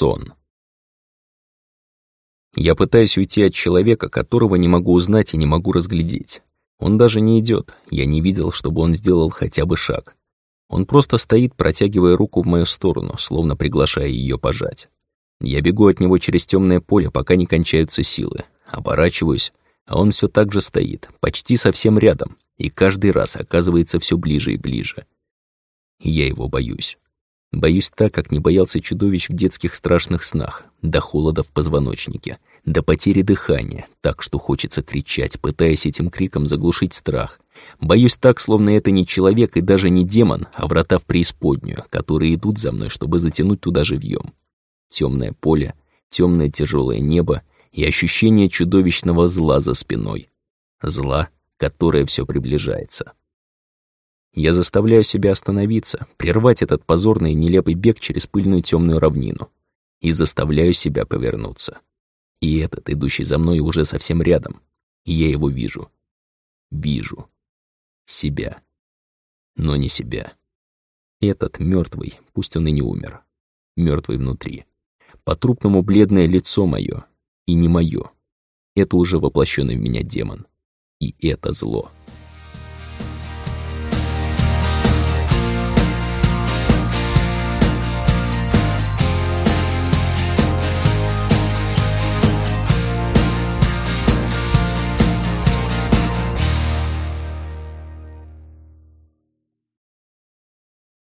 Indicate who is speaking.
Speaker 1: Сон. Я пытаюсь уйти от человека, которого не могу узнать и не могу разглядеть. Он даже не идет. Я не видел, чтобы он сделал хотя бы шаг. Он просто стоит, протягивая руку в мою сторону, словно приглашая ее пожать. Я бегу от него через темное поле, пока не кончаются силы. Оборачиваюсь, а он все так же стоит, почти совсем рядом, и каждый раз оказывается все ближе и ближе. Я его боюсь. Боюсь так, как не боялся чудовищ в детских страшных снах, до холода в позвоночнике, до потери дыхания, так что хочется кричать, пытаясь этим криком заглушить страх. Боюсь так, словно это не человек и даже не демон, а врата в преисподнюю, которые идут за мной, чтобы затянуть туда живьем. Темное поле, темное тяжелое небо и ощущение чудовищного зла за спиной. Зла, которое все приближается. Я заставляю себя остановиться, прервать этот позорный и нелепый бег через пыльную темную равнину. И заставляю себя повернуться. И этот, идущий за мной, уже совсем рядом. И я его вижу. Вижу. Себя. Но не себя. Этот мертвый, пусть он и не умер. мертвый внутри. По-трупному бледное лицо мое И не мое. Это уже воплощенный в меня демон. И это зло.